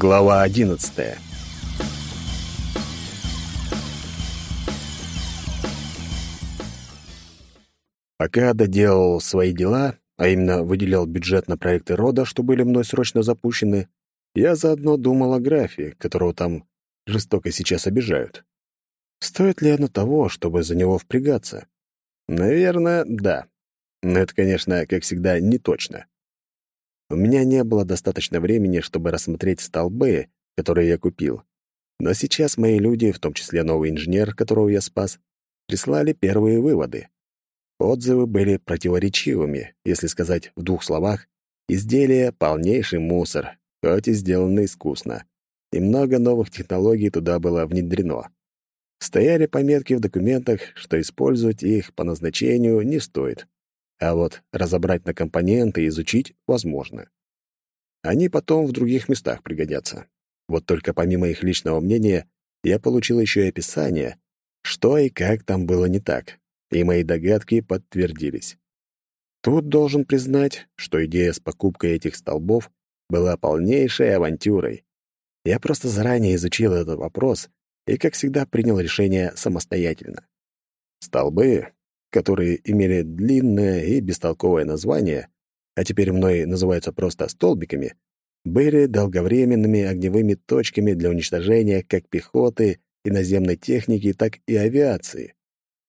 Глава одиннадцатая. Пока доделал свои дела, а именно выделял бюджет на проекты рода, что были мной срочно запущены, я заодно думал о графе, которого там жестоко сейчас обижают. Стоит ли оно того, чтобы за него впрягаться? Наверное, да. Но это, конечно, как всегда, не точно. У меня не было достаточно времени, чтобы рассмотреть столбы, которые я купил. Но сейчас мои люди, в том числе новый инженер, которого я спас, прислали первые выводы. Отзывы были противоречивыми, если сказать в двух словах, изделие — полнейший мусор, хоть и сделано искусно. И много новых технологий туда было внедрено. Стояли пометки в документах, что использовать их по назначению не стоит. А вот разобрать на компоненты и изучить возможно. Они потом в других местах пригодятся. Вот только помимо их личного мнения, я получил еще и описание, что и как там было не так, и мои догадки подтвердились. Тут должен признать, что идея с покупкой этих столбов была полнейшей авантюрой. Я просто заранее изучил этот вопрос и, как всегда, принял решение самостоятельно. Столбы которые имели длинное и бестолковое название, а теперь мной называются просто столбиками, были долговременными огневыми точками для уничтожения как пехоты и наземной техники, так и авиации.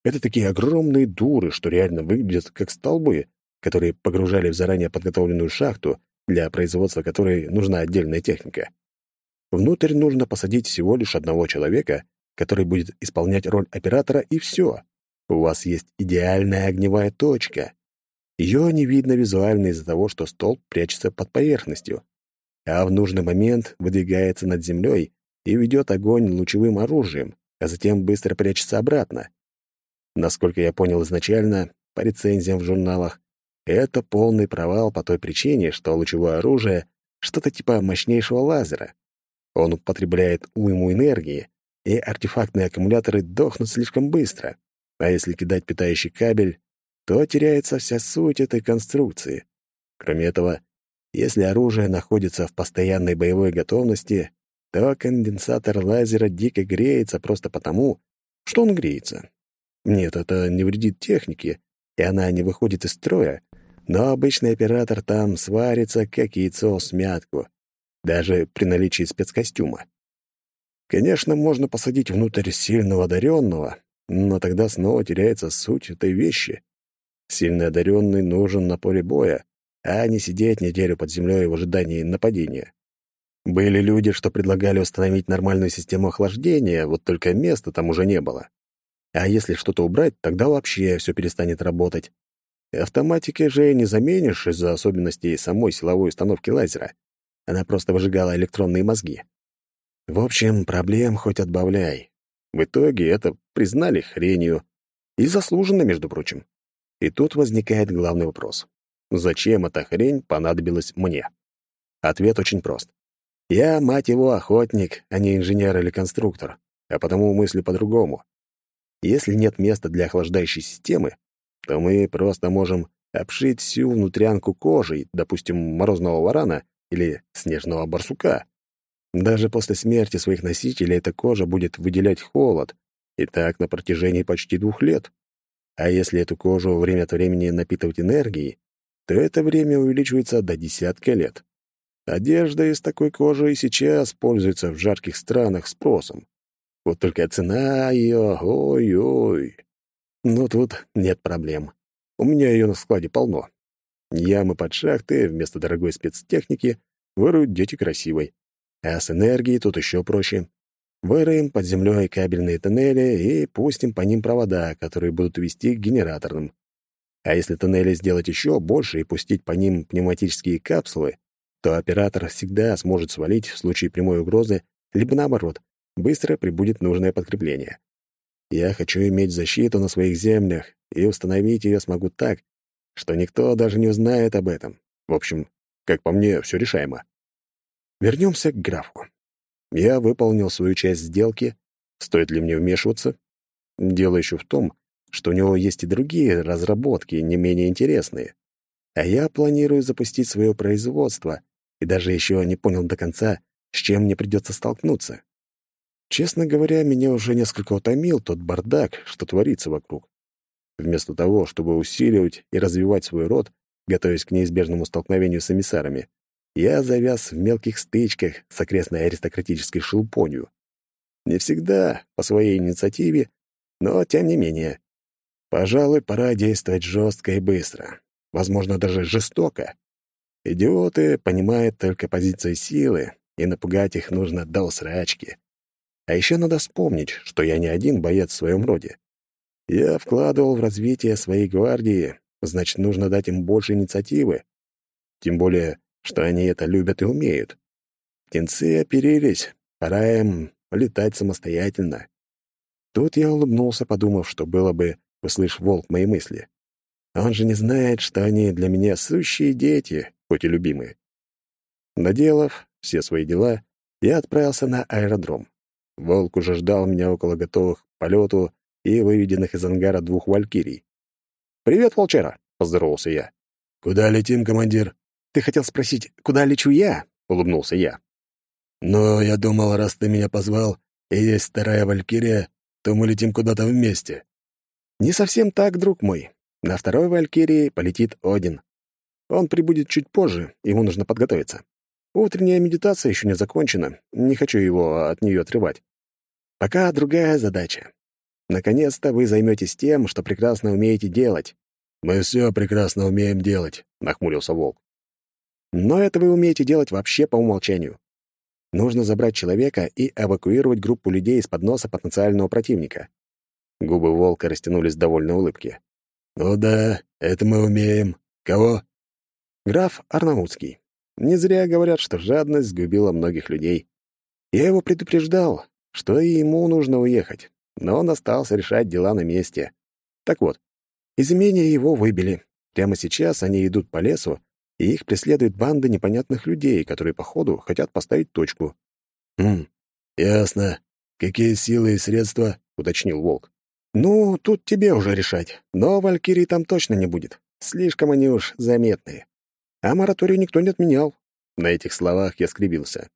Это такие огромные дуры, что реально выглядят как столбы, которые погружали в заранее подготовленную шахту, для производства которой нужна отдельная техника. Внутрь нужно посадить всего лишь одного человека, который будет исполнять роль оператора, и все. У вас есть идеальная огневая точка. Ее не видно визуально из-за того, что столб прячется под поверхностью, а в нужный момент выдвигается над землей и ведет огонь лучевым оружием, а затем быстро прячется обратно. Насколько я понял изначально, по рецензиям в журналах, это полный провал по той причине, что лучевое оружие — что-то типа мощнейшего лазера. Он употребляет уйму энергии, и артефактные аккумуляторы дохнут слишком быстро. А если кидать питающий кабель, то теряется вся суть этой конструкции. Кроме этого, если оружие находится в постоянной боевой готовности, то конденсатор лазера дико греется просто потому, что он греется. Нет, это не вредит технике, и она не выходит из строя, но обычный оператор там сварится, как яйцо в смятку, даже при наличии спецкостюма. Конечно, можно посадить внутрь сильного одаренного, но тогда снова теряется суть этой вещи. Сильно одаренный нужен на поле боя, а не сидеть неделю под землей в ожидании нападения. Были люди, что предлагали установить нормальную систему охлаждения, вот только места там уже не было. А если что-то убрать, тогда вообще все перестанет работать. Автоматики же не заменишь из-за особенностей самой силовой установки лазера. Она просто выжигала электронные мозги. В общем, проблем хоть отбавляй. В итоге это признали хренью. И заслуженно, между прочим. И тут возникает главный вопрос. Зачем эта хрень понадобилась мне? Ответ очень прост. Я, мать его, охотник, а не инженер или конструктор, а потому мыслю по-другому. Если нет места для охлаждающей системы, то мы просто можем обшить всю внутрянку кожей, допустим, морозного варана или снежного барсука. Даже после смерти своих носителей эта кожа будет выделять холод, и так на протяжении почти двух лет. А если эту кожу время от времени напитывать энергией, то это время увеличивается до десятка лет. Одежда из такой кожи и сейчас пользуется в жарких странах спросом. Вот только цена ее, ой-ой. Но тут нет проблем. У меня ее на складе полно. Ямы под шахты вместо дорогой спецтехники выруют дети красивой. А с энергией тут еще проще. Выроем под землей кабельные тоннели и пустим по ним провода, которые будут вести к генераторным. А если тоннели сделать еще больше и пустить по ним пневматические капсулы, то оператор всегда сможет свалить в случае прямой угрозы, либо наоборот, быстро прибудет нужное подкрепление. Я хочу иметь защиту на своих землях, и установить ее смогу так, что никто даже не узнает об этом. В общем, как по мне, все решаемо. Вернемся к графу. Я выполнил свою часть сделки. Стоит ли мне вмешиваться? Дело еще в том, что у него есть и другие разработки, не менее интересные. А я планирую запустить свое производство, и даже еще не понял до конца, с чем мне придется столкнуться. Честно говоря, меня уже несколько утомил тот бардак, что творится вокруг. Вместо того, чтобы усиливать и развивать свой род, готовясь к неизбежному столкновению с эмиссарами, я завяз в мелких стычках с окрестной аристократической шелупонью. Не всегда по своей инициативе, но тем не менее. Пожалуй, пора действовать жестко и быстро. Возможно, даже жестоко. Идиоты понимают только позиции силы, и напугать их нужно до усрачки. А еще надо вспомнить, что я не один боец в своем роде. Я вкладывал в развитие своей гвардии, значит, нужно дать им больше инициативы. Тем более, что они это любят и умеют. Птенцы оперились, пора им летать самостоятельно. Тут я улыбнулся, подумав, что было бы, услышь волк мои мысли. Он же не знает, что они для меня сущие дети, хоть и любимые. Наделав все свои дела, я отправился на аэродром. Волк уже ждал меня около готовых к полету и выведенных из ангара двух валькирий. «Привет, волчара!» — поздоровался я. «Куда летим, командир?» «Ты хотел спросить, куда лечу я?» — улыбнулся я. «Но я думал, раз ты меня позвал, и есть вторая Валькирия, то мы летим куда-то вместе». «Не совсем так, друг мой. На второй Валькирии полетит Один. Он прибудет чуть позже, ему нужно подготовиться. Утренняя медитация еще не закончена, не хочу его от нее отрывать. Пока другая задача. Наконец-то вы займетесь тем, что прекрасно умеете делать». «Мы все прекрасно умеем делать», — нахмурился Волк. Но это вы умеете делать вообще по умолчанию. Нужно забрать человека и эвакуировать группу людей из-под носа потенциального противника. Губы волка растянулись в довольной улыбке. «Ну да, это мы умеем. Кого?» «Граф Арнаутский. Не зря говорят, что жадность сгубила многих людей. Я его предупреждал, что и ему нужно уехать, но он остался решать дела на месте. Так вот, из имения его выбили. Прямо сейчас они идут по лесу, и их преследует банда непонятных людей, которые, походу, хотят поставить точку. «Хм, ясно. Какие силы и средства?» — уточнил Волк. «Ну, тут тебе уже решать. Но Валькирии там точно не будет. Слишком они уж заметные. А мораторий никто не отменял». На этих словах я скривился.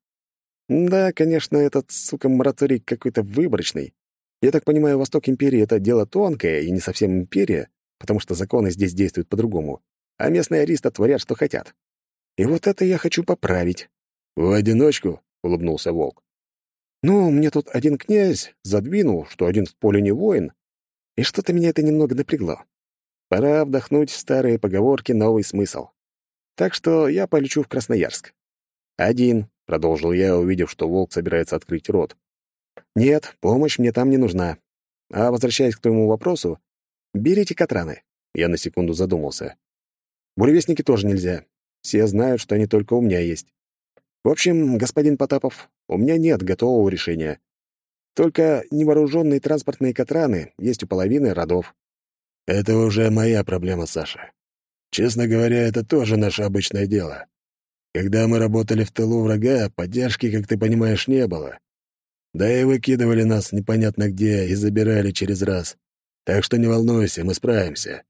«Да, конечно, этот, сука, мораторий какой-то выборочный. Я так понимаю, Восток Империи — это дело тонкое и не совсем империя, потому что законы здесь действуют по-другому а местные аристы творят, что хотят. И вот это я хочу поправить». «В одиночку?» — улыбнулся Волк. «Ну, мне тут один князь задвинул, что один в поле не воин, и что-то меня это немного напрягло. Пора вдохнуть в старые поговорки новый смысл. Так что я полечу в Красноярск. Один, — продолжил я, увидев, что волк собирается открыть рот. Нет, помощь мне там не нужна. А возвращаясь к твоему вопросу, берите Катраны. Я на секунду задумался. Буревестники тоже нельзя. Все знают, что они только у меня есть. В общем, господин Потапов, у меня нет готового решения. Только невооруженные транспортные катраны есть у половины родов. Это уже моя проблема, Саша. Честно говоря, это тоже наше обычное дело. Когда мы работали в тылу врага, поддержки, как ты понимаешь, не было. Да и выкидывали нас непонятно где и забирали через раз. Так что не волнуйся, мы справимся.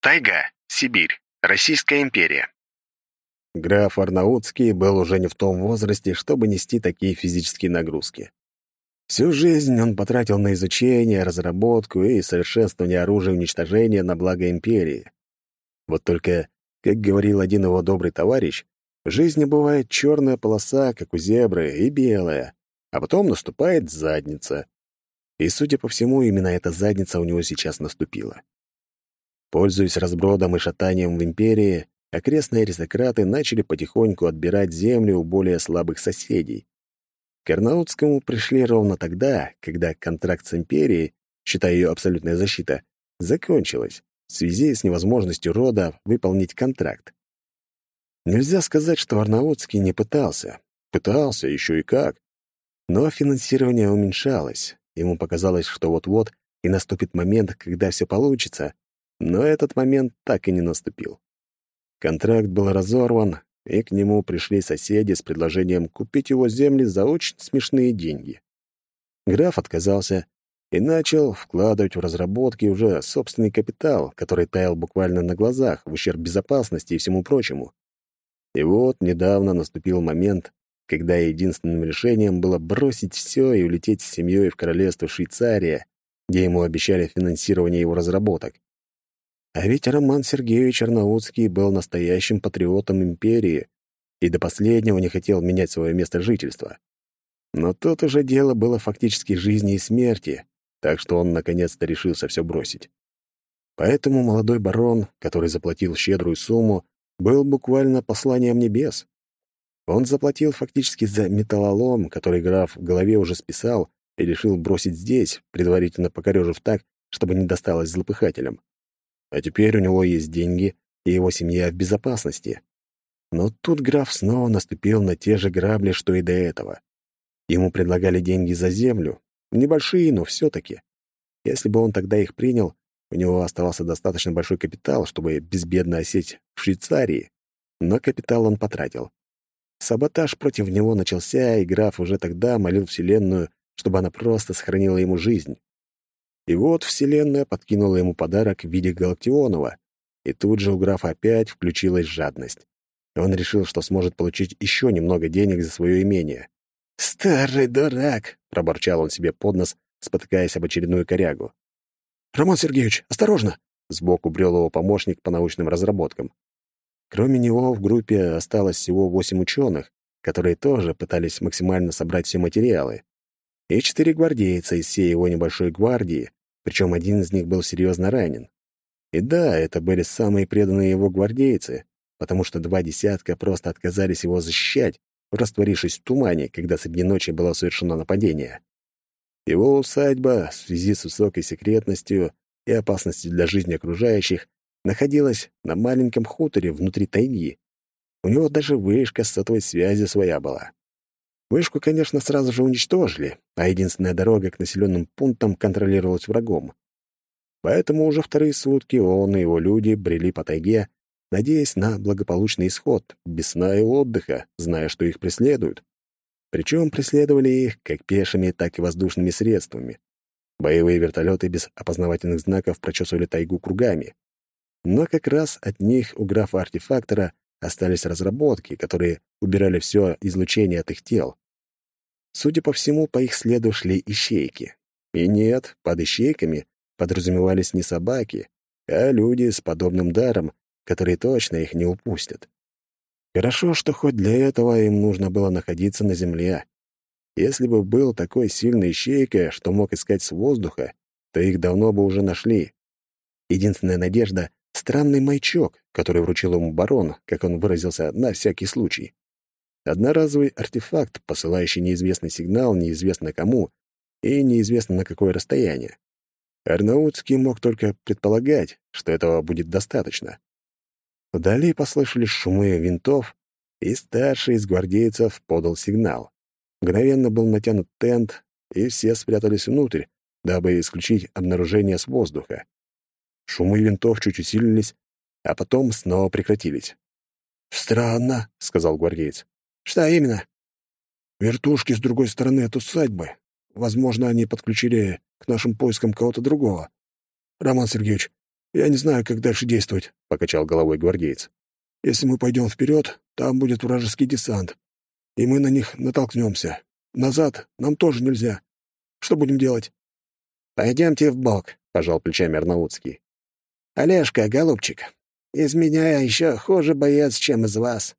Тайга. Сибирь. Российская империя. Граф Арнаутский был уже не в том возрасте, чтобы нести такие физические нагрузки. Всю жизнь он потратил на изучение, разработку и совершенствование оружия уничтожения на благо империи. Вот только, как говорил один его добрый товарищ, в жизни бывает черная полоса, как у зебры, и белая, а потом наступает задница. И, судя по всему, именно эта задница у него сейчас наступила. Пользуясь разбродом и шатанием в империи, окрестные аристократы начали потихоньку отбирать землю у более слабых соседей. К Арнаутскому пришли ровно тогда, когда контракт с империей, считая ее абсолютная защита, закончилась в связи с невозможностью рода выполнить контракт. Нельзя сказать, что Арнаутский не пытался. Пытался, еще и как. Но финансирование уменьшалось. Ему показалось, что вот-вот и наступит момент, когда все получится, но этот момент так и не наступил. Контракт был разорван, и к нему пришли соседи с предложением купить его земли за очень смешные деньги. Граф отказался и начал вкладывать в разработки уже собственный капитал, который таял буквально на глазах, в ущерб безопасности и всему прочему. И вот недавно наступил момент, когда единственным решением было бросить все и улететь с семьей в королевство Швейцария, где ему обещали финансирование его разработок. А ведь Роман Сергеевич Арнаутский был настоящим патриотом империи и до последнего не хотел менять свое место жительства. Но тут уже дело было фактически жизни и смерти, так что он наконец-то решился все бросить. Поэтому молодой барон, который заплатил щедрую сумму, был буквально посланием небес. Он заплатил фактически за металлолом, который граф в голове уже списал и решил бросить здесь, предварительно покорежив так, чтобы не досталось злопыхателям. А теперь у него есть деньги, и его семья в безопасности. Но тут граф снова наступил на те же грабли, что и до этого. Ему предлагали деньги за землю, небольшие, но все-таки. Если бы он тогда их принял, у него оставался достаточно большой капитал, чтобы безбедно осесть в Швейцарии. Но капитал он потратил. Саботаж против него начался, и граф уже тогда молил Вселенную, чтобы она просто сохранила ему жизнь. И вот Вселенная подкинула ему подарок в виде Галактионова, и тут же у графа опять включилась жадность. Он решил, что сможет получить еще немного денег за свое имение. «Старый дурак!» — проборчал он себе под нос, спотыкаясь об очередную корягу. «Роман Сергеевич, осторожно!» — сбоку брел его помощник по научным разработкам. Кроме него в группе осталось всего восемь ученых, которые тоже пытались максимально собрать все материалы, и четыре гвардейца из всей его небольшой гвардии, причем один из них был серьезно ранен. И да, это были самые преданные его гвардейцы, потому что два десятка просто отказались его защищать, растворившись в тумане, когда среди ночи было совершено нападение. Его усадьба, в связи с высокой секретностью и опасностью для жизни окружающих, находилась на маленьком хуторе внутри тайги. У него даже вышка с сотовой связи своя была. Вышку, конечно, сразу же уничтожили, а единственная дорога к населенным пунктам контролировалась врагом. Поэтому уже вторые сутки он и его люди брели по тайге, надеясь на благополучный исход, без сна и отдыха, зная, что их преследуют. Причем преследовали их как пешими, так и воздушными средствами. Боевые вертолеты без опознавательных знаков прочесывали тайгу кругами. Но как раз от них у графа-артефактора остались разработки, которые убирали все излучение от их тел. Судя по всему, по их следу шли ищейки. И нет, под ищейками подразумевались не собаки, а люди с подобным даром, которые точно их не упустят. Хорошо, что хоть для этого им нужно было находиться на земле. Если бы был такой сильный ищейка, что мог искать с воздуха, то их давно бы уже нашли. Единственная надежда — странный маячок, который вручил ему барон, как он выразился, на всякий случай. Одноразовый артефакт, посылающий неизвестный сигнал неизвестно кому и неизвестно на какое расстояние. Арнаутский мог только предполагать, что этого будет достаточно. Вдали послышались шумы винтов, и старший из гвардейцев подал сигнал. Мгновенно был натянут тент, и все спрятались внутрь, дабы исключить обнаружение с воздуха. Шумы винтов чуть усилились, а потом снова прекратились. «Странно», — сказал гвардеец. Что именно? Вертушки с другой стороны от усадьбы. Возможно, они подключили к нашим поискам кого-то другого. Роман Сергеевич, я не знаю, как дальше действовать, покачал головой гвардеец. Если мы пойдем вперед, там будет вражеский десант, и мы на них натолкнемся. Назад нам тоже нельзя. Что будем делать? Пойдемте в бок, пожал плечами Арнаутский. Олежка, голубчик, из меня еще хуже боец, чем из вас.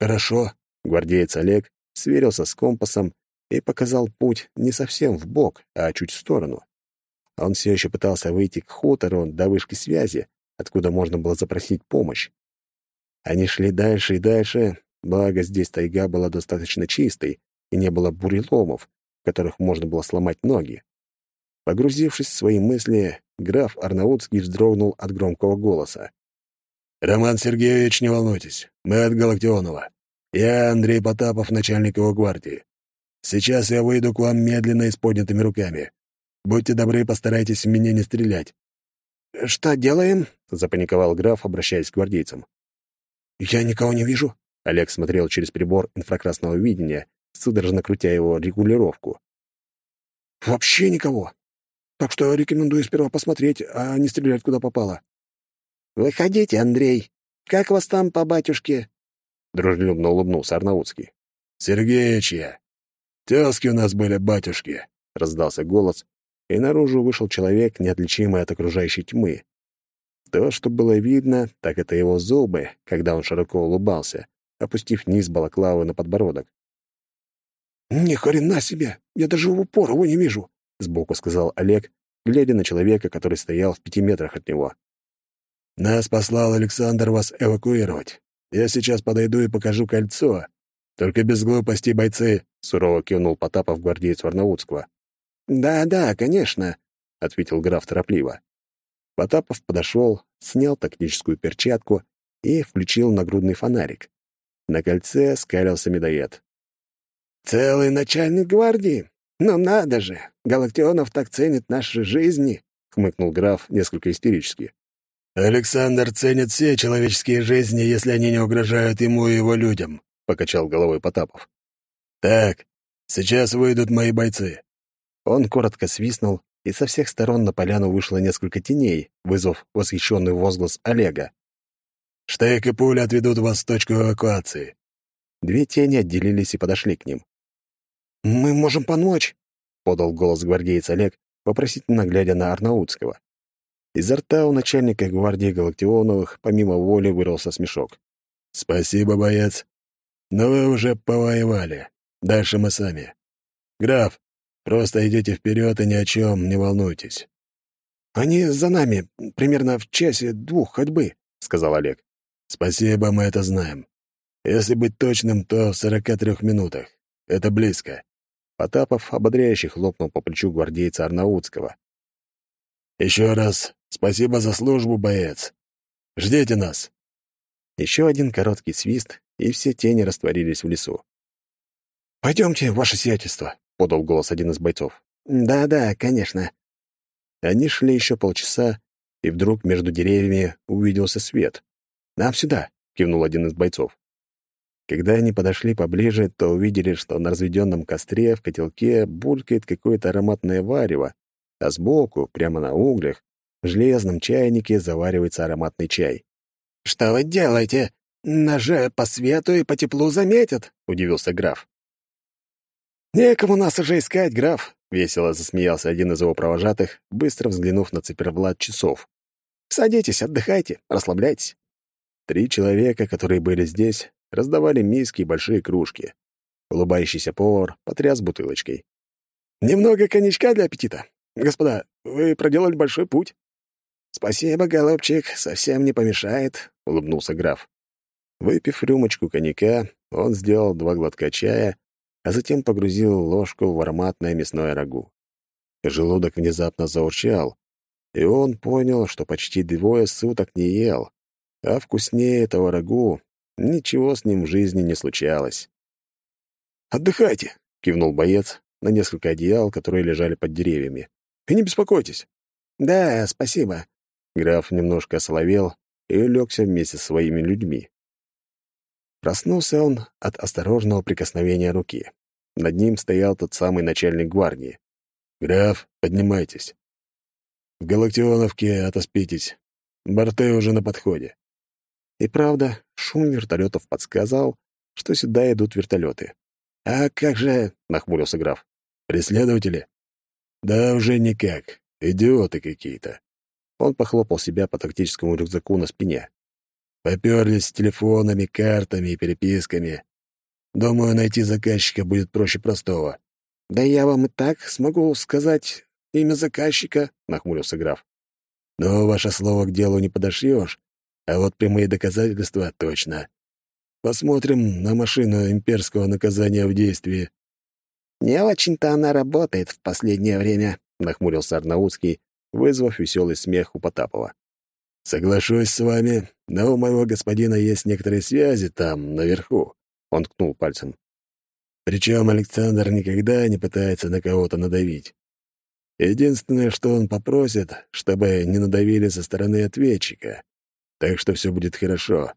Хорошо, Гвардеец Олег сверился с компасом и показал путь не совсем в бок, а чуть в сторону. Он все еще пытался выйти к хутору до вышки связи, откуда можно было запросить помощь. Они шли дальше и дальше, благо здесь тайга была достаточно чистой и не было буреломов, в которых можно было сломать ноги. Погрузившись в свои мысли, граф Арнаутский вздрогнул от громкого голоса. «Роман Сергеевич, не волнуйтесь, мы от Галактионова. Я Андрей Потапов, начальник его гвардии. Сейчас я выйду к вам медленно и с поднятыми руками. Будьте добры, постарайтесь в меня не стрелять». «Что делаем?» — запаниковал граф, обращаясь к гвардейцам. «Я никого не вижу». Олег смотрел через прибор инфракрасного видения, судорожно крутя его регулировку. «Вообще никого. Так что рекомендую сперва посмотреть, а не стрелять куда попало». «Выходите, Андрей. Как вас там по батюшке?» Дружелюбно улыбнулся Арнаутский. Сергеич я. Тезки у нас были, батюшки», — раздался голос, и наружу вышел человек, неотличимый от окружающей тьмы. То, что было видно, так это его зубы, когда он широко улыбался, опустив низ балаклавы на подбородок. «Ни хрена себе! Я даже в упор его не вижу!» — сбоку сказал Олег, глядя на человека, который стоял в пяти метрах от него. «Нас послал Александр вас эвакуировать. Я сейчас подойду и покажу кольцо. Только без глупостей, бойцы!» — сурово кивнул Потапов гвардейцу Арнаутского. «Да-да, конечно», — ответил граф торопливо. Потапов подошел, снял тактическую перчатку и включил нагрудный фонарик. На кольце скалился медоед. «Целый начальник гвардии? Ну надо же! Галактионов так ценит наши жизни!» — хмыкнул граф несколько истерически. «Александр ценит все человеческие жизни, если они не угрожают ему и его людям», — покачал головой Потапов. «Так, сейчас выйдут мои бойцы». Он коротко свистнул, и со всех сторон на поляну вышло несколько теней, вызвав восхищенный возглас Олега. «Штейк и пуля отведут вас в точку эвакуации». Две тени отделились и подошли к ним. «Мы можем помочь», — подал голос гвардеец Олег, вопросительно глядя на Арнаутского. Изо рта у начальника гвардии Галактионовых помимо воли вырвался смешок. «Спасибо, боец. Но вы уже повоевали. Дальше мы сами. Граф, просто идите вперед и ни о чем не волнуйтесь». «Они за нами, примерно в часе двух ходьбы», — сказал Олег. «Спасибо, мы это знаем. Если быть точным, то в сорока трех минутах. Это близко. Потапов ободряюще хлопнул по плечу гвардейца Арнаутского. «Еще раз спасибо за службу, боец. Ждите нас!» Еще один короткий свист, и все тени растворились в лесу. «Пойдемте, ваше сиятельство», — подал голос один из бойцов. «Да-да, конечно». Они шли еще полчаса, и вдруг между деревьями увиделся свет. «Нам сюда», — кивнул один из бойцов. Когда они подошли поближе, то увидели, что на разведенном костре в котелке булькает какое-то ароматное варево, а сбоку, прямо на углях, в железном чайнике заваривается ароматный чай. «Что вы делаете? Нас же по свету и по теплу заметят», — удивился граф. «Некому нас уже искать, граф», — весело засмеялся один из его провожатых, быстро взглянув на циферблат часов. «Садитесь, отдыхайте, расслабляйтесь». Три человека, которые были здесь, раздавали миски и большие кружки. Улыбающийся повар потряс бутылочкой. «Немного коньячка для аппетита. Господа, вы проделали большой путь». «Спасибо, голубчик, совсем не помешает», — улыбнулся граф. Выпив рюмочку коньяка, он сделал два глотка чая, а затем погрузил ложку в ароматное мясное рагу. Желудок внезапно заурчал, и он понял, что почти двое суток не ел, а вкуснее этого рагу Ничего с ним в жизни не случалось. «Отдыхайте», — кивнул боец на несколько одеял, которые лежали под деревьями. «И не беспокойтесь». «Да, спасибо». Граф немножко осоловел и улегся вместе со своими людьми. Проснулся он от осторожного прикосновения руки. Над ним стоял тот самый начальник гвардии. «Граф, поднимайтесь. В Галактионовке отоспитесь. Борты уже на подходе». И правда, шум вертолетов подсказал, что сюда идут вертолеты. «А как же...» — нахмурился граф. «Преследователи?» «Да уже никак. Идиоты какие-то». Он похлопал себя по тактическому рюкзаку на спине. Поперлись с телефонами, картами и переписками. Думаю, найти заказчика будет проще простого. «Да я вам и так смогу сказать имя заказчика», — нахмурился граф. «Но ваше слово к делу не подошьешь, а вот прямые доказательства — точно. Посмотрим на машину имперского наказания в действии. «Не очень-то она работает в последнее время», — нахмурился Арнаутский, вызвав веселый смех у Потапова. «Соглашусь с вами, но у моего господина есть некоторые связи там, наверху», — он ткнул пальцем. Причем Александр никогда не пытается на кого-то надавить. Единственное, что он попросит, чтобы не надавили со стороны ответчика так что все будет хорошо».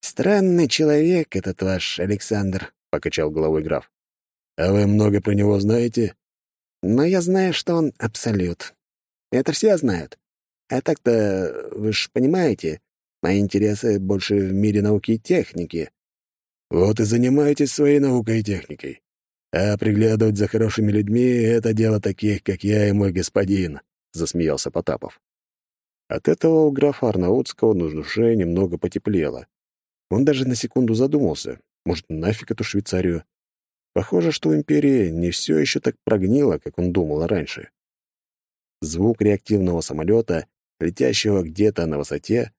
«Странный человек этот ваш Александр», — покачал головой граф. «А вы много про него знаете?» «Но я знаю, что он абсолют. Это все знают. А так-то, вы ж понимаете, мои интересы больше в мире науки и техники. Вот и занимайтесь своей наукой и техникой. А приглядывать за хорошими людьми — это дело таких, как я и мой господин», — засмеялся Потапов. От этого у графа Арнаутского на душе немного потеплело. Он даже на секунду задумался, может, нафиг эту Швейцарию. Похоже, что в империи не все еще так прогнило, как он думал раньше. Звук реактивного самолета, летящего где-то на высоте,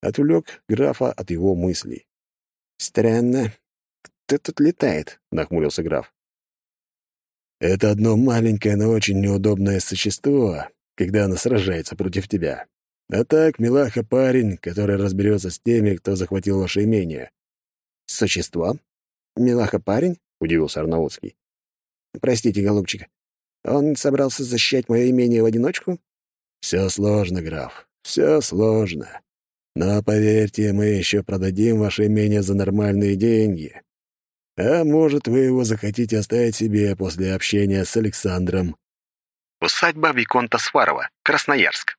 отвлек графа от его мыслей. «Странно. Кто тут летает?» — нахмурился граф. «Это одно маленькое, но очень неудобное существо, когда оно сражается против тебя. А так, милаха парень, который разберется с теми, кто захватил ваше имение». «Существо? Милаха парень?» — удивился Арнаутский. «Простите, голубчик, он собрался защищать мое имение в одиночку?» «Все сложно, граф, все сложно. Но поверьте, мы еще продадим ваше имение за нормальные деньги. А может, вы его захотите оставить себе после общения с Александром. Усадьба Виконта Сварова, Красноярск.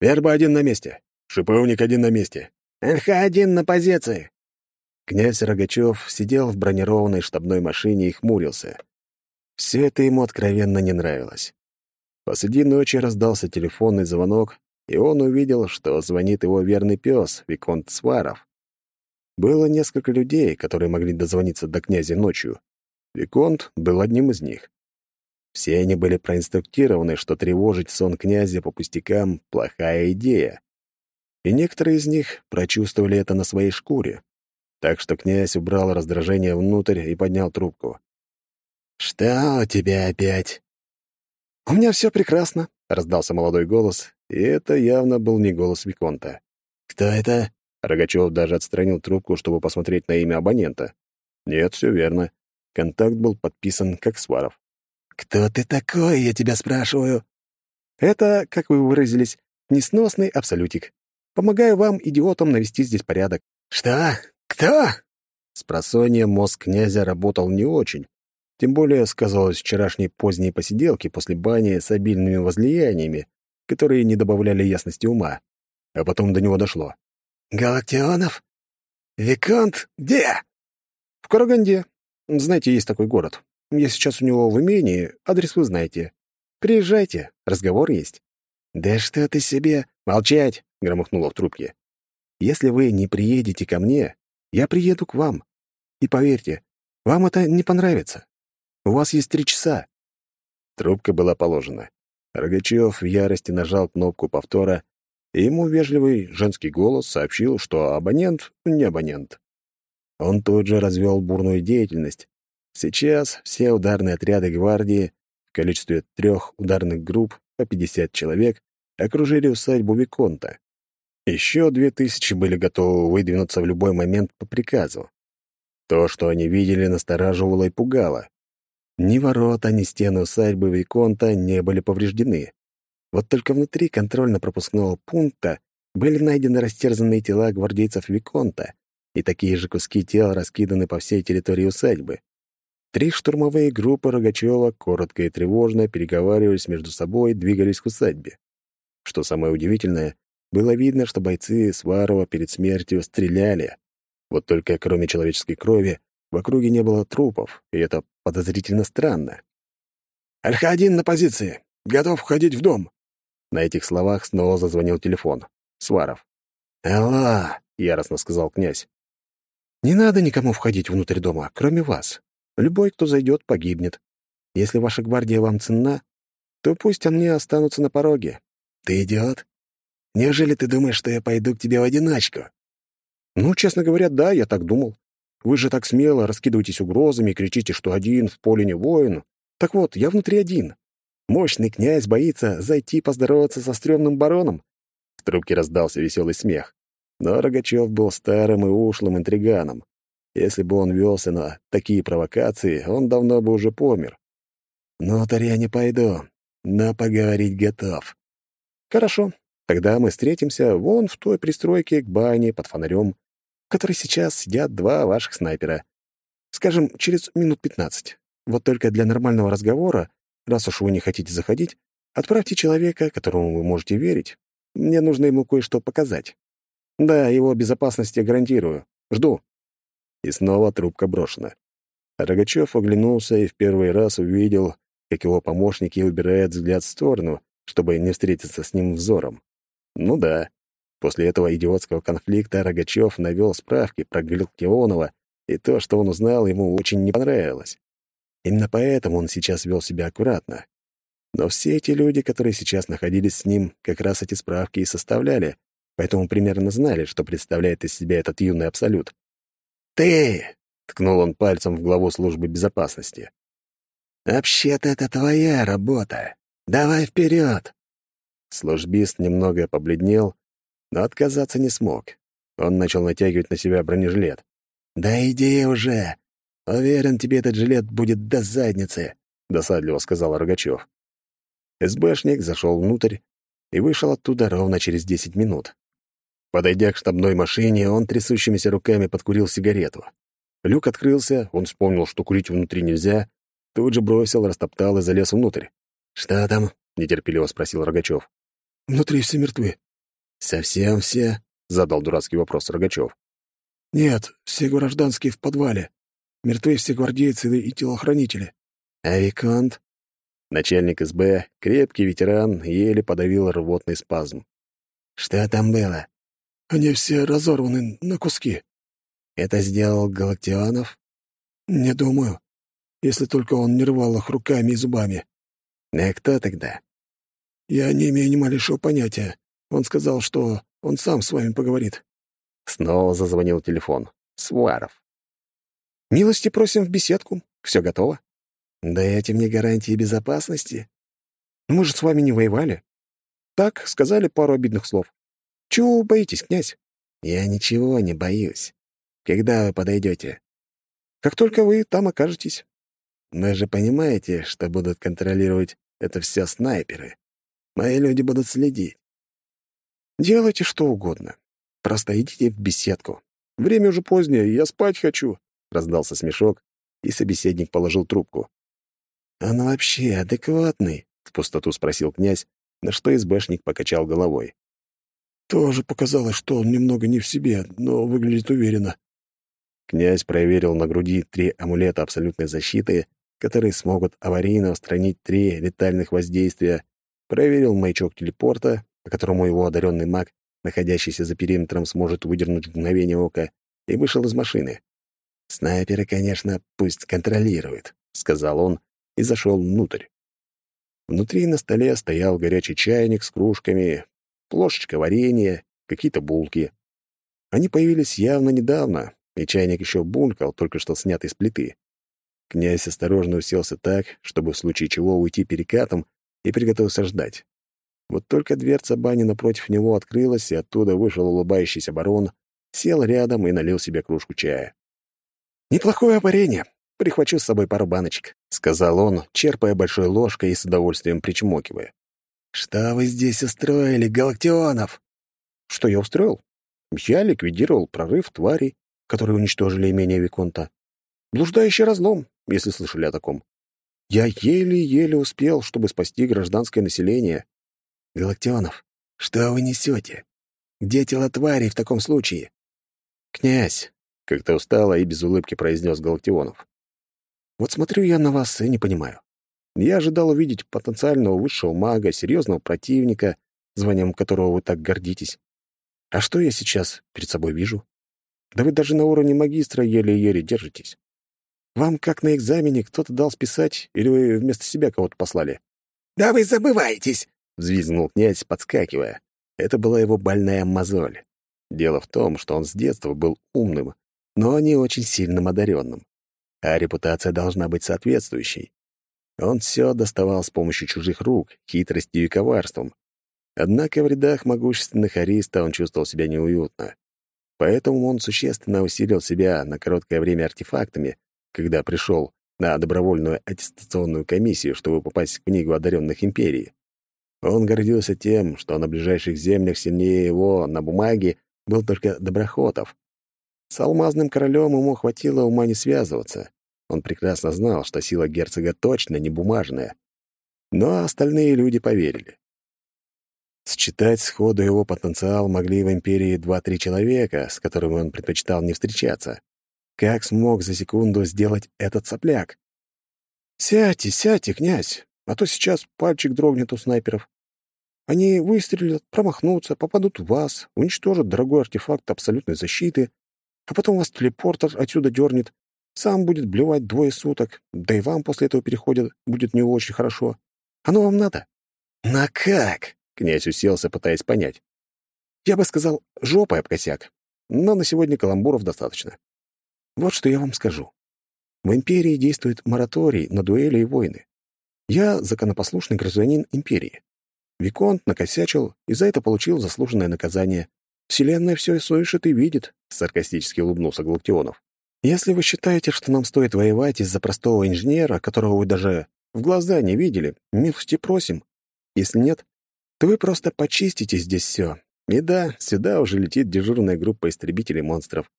Верба один на месте. Шиповник один на месте. НХ один на позиции. Князь Рогачев сидел в бронированной штабной машине и хмурился. Все это ему откровенно не нравилось. Посреди ночи раздался телефонный звонок, и он увидел, что звонит его верный пес, Виконт Сваров. Было несколько людей, которые могли дозвониться до князя ночью. Виконт был одним из них. Все они были проинструктированы, что тревожить сон князя по пустякам — плохая идея. И некоторые из них прочувствовали это на своей шкуре. Так что князь убрал раздражение внутрь и поднял трубку. «Что у тебя опять?» «У меня все прекрасно», — раздался молодой голос, и это явно был не голос Виконта. «Кто это?» Рогачев даже отстранил трубку, чтобы посмотреть на имя абонента. Нет, все верно. Контакт был подписан как Сваров. «Кто ты такой, я тебя спрашиваю?» «Это, как вы выразились, несносный абсолютик. Помогаю вам, идиотам, навести здесь порядок». «Что? Кто?» С просонья мозг князя работал не очень. Тем более сказалось вчерашней поздней посиделки после бани с обильными возлияниями, которые не добавляли ясности ума. А потом до него дошло. «Галактионов? Виконт? Где?» «В Караганде. Знаете, есть такой город. Я сейчас у него в имении, адрес вы знаете. Приезжайте, разговор есть». «Да что ты себе...» «Молчать!» — громыхнуло в трубке. «Если вы не приедете ко мне, я приеду к вам. И поверьте, вам это не понравится. У вас есть три часа». Трубка была положена. Рогачев в ярости нажал кнопку повтора, и ему вежливый женский голос сообщил, что абонент не абонент. Он тут же развел бурную деятельность. Сейчас все ударные отряды гвардии в количестве трех ударных групп по 50 человек окружили усадьбу Виконта. Еще две тысячи были готовы выдвинуться в любой момент по приказу. То, что они видели, настораживало и пугало. Ни ворота, ни стены усадьбы Виконта не были повреждены. Вот только внутри контрольно-пропускного пункта были найдены растерзанные тела гвардейцев Виконта, и такие же куски тел раскиданы по всей территории усадьбы. Три штурмовые группы Рогачева коротко и тревожно переговаривались между собой и двигались к усадьбе. Что самое удивительное, было видно, что бойцы Сварова перед смертью стреляли. Вот только кроме человеческой крови в округе не было трупов, и это подозрительно странно. «Альха-1 на позиции! Готов входить в дом!» На этих словах снова зазвонил телефон. Сваров. «Алло!» — яростно сказал князь. «Не надо никому входить внутрь дома, кроме вас. Любой, кто зайдет, погибнет. Если ваша гвардия вам ценна, то пусть они останутся на пороге». «Ты идиот? Неужели ты думаешь, что я пойду к тебе в одиночку?» «Ну, честно говоря, да, я так думал. Вы же так смело раскидываетесь угрозами и кричите, что один в поле не воин. Так вот, я внутри один. Мощный князь боится зайти поздороваться со стрёмным бароном. В трубке раздался веселый смех. Но Рогачев был старым и ушлым интриганом. Если бы он велся на такие провокации, он давно бы уже помер. «Внутрь я не пойду, но поговорить готов». «Хорошо. Тогда мы встретимся вон в той пристройке к бане под фонарем, в которой сейчас сидят два ваших снайпера. Скажем, через минут пятнадцать. Вот только для нормального разговора Раз уж вы не хотите заходить, отправьте человека, которому вы можете верить. Мне нужно ему кое-что показать. Да, его безопасность я гарантирую. Жду». и снова трубка брошена. Рогачев оглянулся и в первый раз увидел, как его помощники убирают взгляд в сторону, чтобы не встретиться с ним взором. Ну да, после этого идиотского конфликта Рогачев навел справки про Галактионова, и то, что он узнал, ему очень не понравилось. Именно поэтому он сейчас вел себя аккуратно. Но все эти люди, которые сейчас находились с ним, как раз эти справки и составляли, поэтому примерно знали, что представляет из себя этот юный абсолют. «Ты!» — ткнул он пальцем в главу службы безопасности. «Вообще-то это твоя работа. Давай вперед!» Службист немного побледнел, но отказаться не смог. Он начал натягивать на себя бронежилет. «Да иди уже! Уверен, тебе этот жилет будет до задницы!» — досадливо сказал Рогачев. СБшник зашел внутрь и вышел оттуда ровно через десять минут. Подойдя к штабной машине, он трясущимися руками подкурил сигарету. Люк открылся, он вспомнил, что курить внутри нельзя, тут же бросил, растоптал и залез внутрь. «Что там?» — нетерпеливо спросил Рогачев. «Внутри все мертвы». «Совсем все?» — задал дурацкий вопрос Рогачев. «Нет, все гражданские в подвале. Мертвы все гвардейцы и телохранители». «А Виконт?» Начальник СБ, крепкий ветеран, еле подавил рвотный спазм. «Что там было?» «Они все разорваны на куски». «Это сделал Галактионов?» «Не думаю, если только он не рвал их руками и зубами». «А кто тогда?» «Я не имею ни малейшего понятия. Он сказал, что он сам с вами поговорит». Снова зазвонил телефон. Сваров. «Милости просим в беседку. Все готово». Даете мне гарантии безопасности? Мы же с вами не воевали. Так, сказали пару обидных слов. Чего вы боитесь, князь? Я ничего не боюсь. Когда вы подойдете? Как только вы там окажетесь. Вы же понимаете, что будут контролировать это все снайперы. Мои люди будут следить. Делайте что угодно. Просто идите в беседку. Время уже позднее, я спать хочу. Раздался смешок, и собеседник положил трубку. «Он вообще адекватный?» — в пустоту спросил князь, на что СБшник покачал головой. «Тоже показалось, что он немного не в себе, но выглядит уверенно». Князь проверил на груди три амулета абсолютной защиты, которые смогут аварийно устранить три летальных воздействия, проверил маячок телепорта, по которому его одаренный маг, находящийся за периметром, сможет выдернуть мгновение ока, и вышел из машины. «Снайперы, конечно, пусть контролируют», — сказал он, и зашел внутрь. Внутри на столе стоял горячий чайник с кружками, плошечка варенья, какие-то булки. Они появились явно недавно, и чайник еще булькал, только что снятый с плиты. Князь осторожно уселся так, чтобы в случае чего уйти перекатом, и приготовился ждать. Вот только дверца бани напротив него открылась, и оттуда вышел улыбающийся барон, сел рядом и налил себе кружку чая. «Неплохое варенье. Прихвачу с собой пару баночек», — сказал он, черпая большой ложкой и с удовольствием причмокивая. «Что вы здесь устроили, Галактионов?» «Что я устроил? Я ликвидировал прорыв тварей, которые уничтожили имение Виконта. Блуждающий разлом, если слышали о таком. Я еле-еле успел, чтобы спасти гражданское население. Галактионов, что вы несете? Где тело тварей в таком случае? Князь, как-то устало и без улыбки произнес Галактионов. Вот смотрю я на вас и не понимаю. Я ожидал увидеть потенциального высшего мага, серьезного противника, званием которого вы так гордитесь. А что я сейчас перед собой вижу? Да вы даже на уровне магистра еле-еле держитесь. Вам, как на экзамене, кто-то дал списать, или вы вместо себя кого-то послали? «Да вы забываетесь!» — взвизгнул князь, подскакивая. Это была его больная мозоль. Дело в том, что он с детства был умным, но не очень сильным одаренным а репутация должна быть соответствующей. Он все доставал с помощью чужих рук, хитростью и коварством. Однако в рядах могущественных ариста он чувствовал себя неуютно. Поэтому он существенно усилил себя на короткое время артефактами, когда пришел на добровольную аттестационную комиссию, чтобы попасть в книгу одаренных империи. Он гордился тем, что на ближайших землях сильнее его на бумаге был только Доброхотов. С алмазным королем ему хватило ума не связываться. Он прекрасно знал, что сила герцога точно не бумажная. Но остальные люди поверили. Считать сходу его потенциал могли в Империи два-три человека, с которыми он предпочитал не встречаться. Как смог за секунду сделать этот сопляк? «Сядьте, сядьте, князь, а то сейчас пальчик дрогнет у снайперов. Они выстрелят, промахнутся, попадут в вас, уничтожат дорогой артефакт абсолютной защиты, а потом вас телепортер отсюда дернет, сам будет блевать двое суток, да и вам после этого перехода будет не очень хорошо. Оно вам надо?» «На как?» — князь уселся, пытаясь понять. «Я бы сказал, жопой об косяк, но на сегодня каламбуров достаточно. Вот что я вам скажу. В империи действует мораторий на дуэли и войны. Я законопослушный гражданин империи. Виконт накосячил и за это получил заслуженное наказание. Вселенная все слышит и видит, — саркастически улыбнулся Галактионов. Если вы считаете, что нам стоит воевать из-за простого инженера, которого вы даже в глаза не видели, милости просим. Если нет, то вы просто почистите здесь все. И да, сюда уже летит дежурная группа истребителей монстров.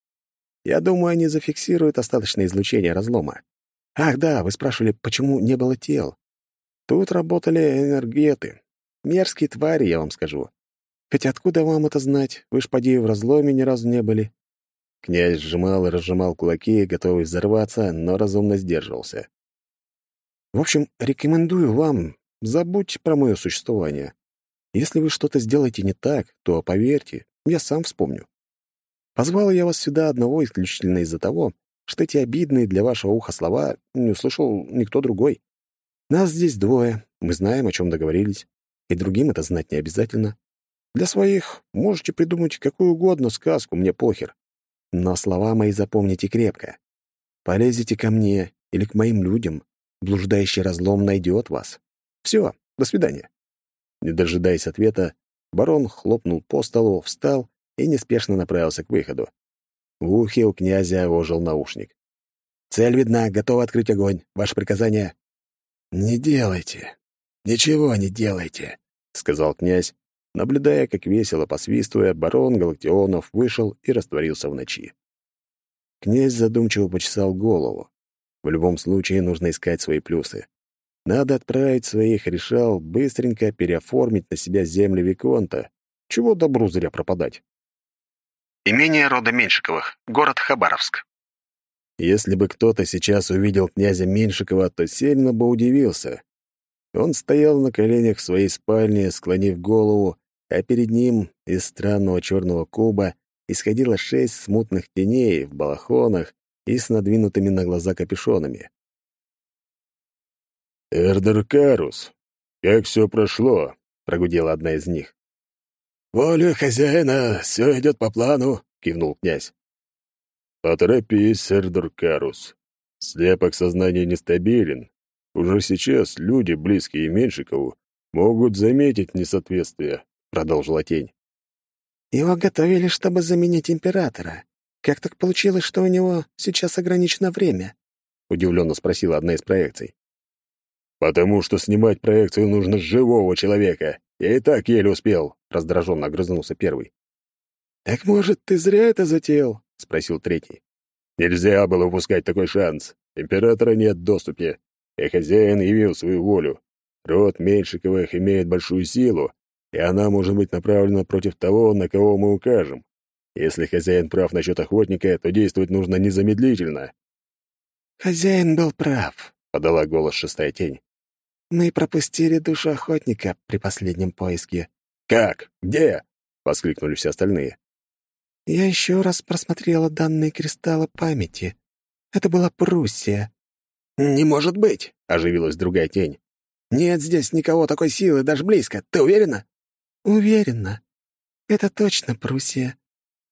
Я думаю, они зафиксируют остаточное излучение разлома. Ах да, вы спрашивали, почему не было тел. Тут работали энергеты. Мерзкие твари, я вам скажу. Хотя откуда вам это знать? Вы ж, поди, в разломе ни разу не были. Князь сжимал и разжимал кулаки, готовый взорваться, но разумно сдерживался. В общем, рекомендую вам, забудьте про мое существование. Если вы что-то сделаете не так, то, поверьте, я сам вспомню. Позвал я вас сюда одного исключительно из-за того, что эти обидные для вашего уха слова не услышал никто другой. Нас здесь двое, мы знаем, о чем договорились, и другим это знать не обязательно. Для своих можете придумать какую угодно сказку, мне похер. Но слова мои запомните крепко. Полезете ко мне или к моим людям, блуждающий разлом найдет вас. Все, до свидания. Не дожидаясь ответа, барон хлопнул по столу, встал и неспешно направился к выходу. В ухе у князя ожил наушник. «Цель видна, готова открыть огонь. Ваше приказание?» «Не делайте. Ничего не делайте», — сказал князь, наблюдая, как весело посвистывая, барон Галактионов вышел и растворился в ночи. Князь задумчиво почесал голову. В любом случае нужно искать свои плюсы. Надо отправить своих решал быстренько переоформить на себя земли Виконта. Чего добру зря пропадать? Имение рода Меньшиковых, город Хабаровск. Если бы кто-то сейчас увидел князя Меньшикова, то сильно бы удивился. Он стоял на коленях в своей спальне, склонив голову, а перед ним из странного черного куба исходило шесть смутных теней в балахонах и с надвинутыми на глаза капюшонами. «Эрдер Карус, как все прошло?» — прогудела одна из них. «Волю хозяина, все идет по плану», — кивнул князь. «Поторопись, сэр Дуркарус. Слепок сознания нестабилен. Уже сейчас люди, близкие Меньшикову, могут заметить несоответствие», — продолжила тень. «Его готовили, чтобы заменить императора. Как так получилось, что у него сейчас ограничено время?» — удивленно спросила одна из проекций. «Потому что снимать проекцию нужно с живого человека. Я и так еле успел», — раздраженно огрызнулся первый. «Так, может, ты зря это затеял?» — спросил третий. «Нельзя было упускать такой шанс. Императора нет в доступе, и хозяин явил свою волю. Род Меньшиковых имеет большую силу, и она может быть направлена против того, на кого мы укажем. Если хозяин прав насчет охотника, то действовать нужно незамедлительно». «Хозяин был прав», — подала голос шестая тень. Мы пропустили душу охотника при последнем поиске. Как? Где? воскликнули все остальные. Я еще раз просмотрела данные кристалла памяти. Это была Пруссия. Не может быть, оживилась другая тень. Нет здесь никого такой силы, даже близко. Ты уверена? Уверена. Это точно Пруссия.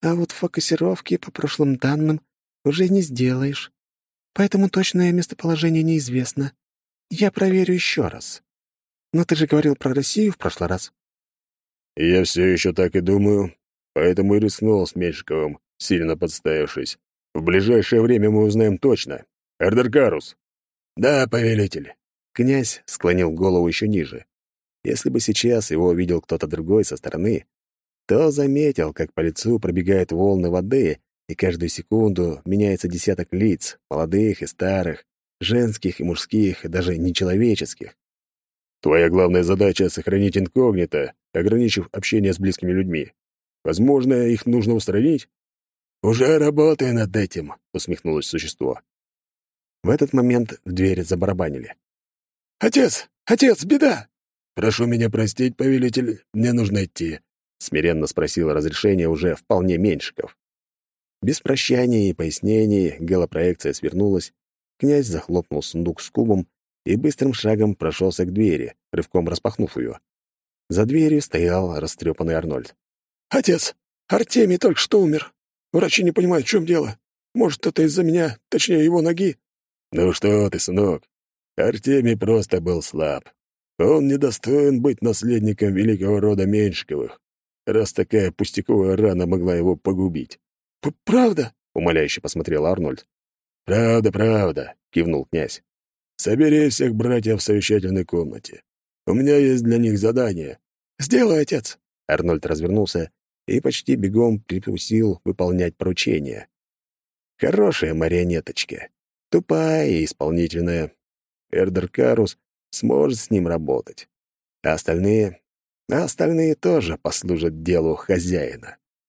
А вот фокусировки по прошлым данным уже не сделаешь. Поэтому точное местоположение неизвестно. Я проверю еще раз. Но ты же говорил про Россию в прошлый раз. Я все еще так и думаю, поэтому и рискнул с Меньшиковым, сильно подставившись. В ближайшее время мы узнаем точно. Эрдеркарус. Да, повелитель. Князь склонил голову еще ниже. Если бы сейчас его увидел кто-то другой со стороны, то заметил, как по лицу пробегают волны воды, и каждую секунду меняется десяток лиц, молодых и старых, женских и мужских, и даже нечеловеческих. Твоя главная задача — сохранить инкогнито, ограничив общение с близкими людьми. Возможно, их нужно устранить? «Уже работаю над этим», — усмехнулось существо. В этот момент в дверь забарабанили. «Отец! Отец, беда!» «Прошу меня простить, повелитель, мне нужно идти», — смиренно спросил разрешение уже вполне Меньшиков. Без прощания и пояснений голопроекция свернулась, князь захлопнул сундук с кубом и быстрым шагом прошелся к двери, рывком распахнув ее. За дверью стоял растрепанный Арнольд. «Отец, Артемий только что умер. Врачи не понимают, в чем дело. Может, это из-за меня, точнее, его ноги?» «Ну что ты, сынок, Артемий просто был слаб. Он недостоин быть наследником великого рода Меньшиковых, раз такая пустяковая рана могла его погубить». «Правда?» — умоляюще посмотрел Арнольд. «Правда, правда», — кивнул князь. «Собери всех братьев в совещательной комнате. У меня есть для них задание». «Сделай, отец!» Арнольд развернулся и почти бегом припустил выполнять поручение. Хорошая марионеточка. Тупая и исполнительная. Эрдер Карус сможет с ним работать. А остальные... А остальные тоже послужат делу хозяина.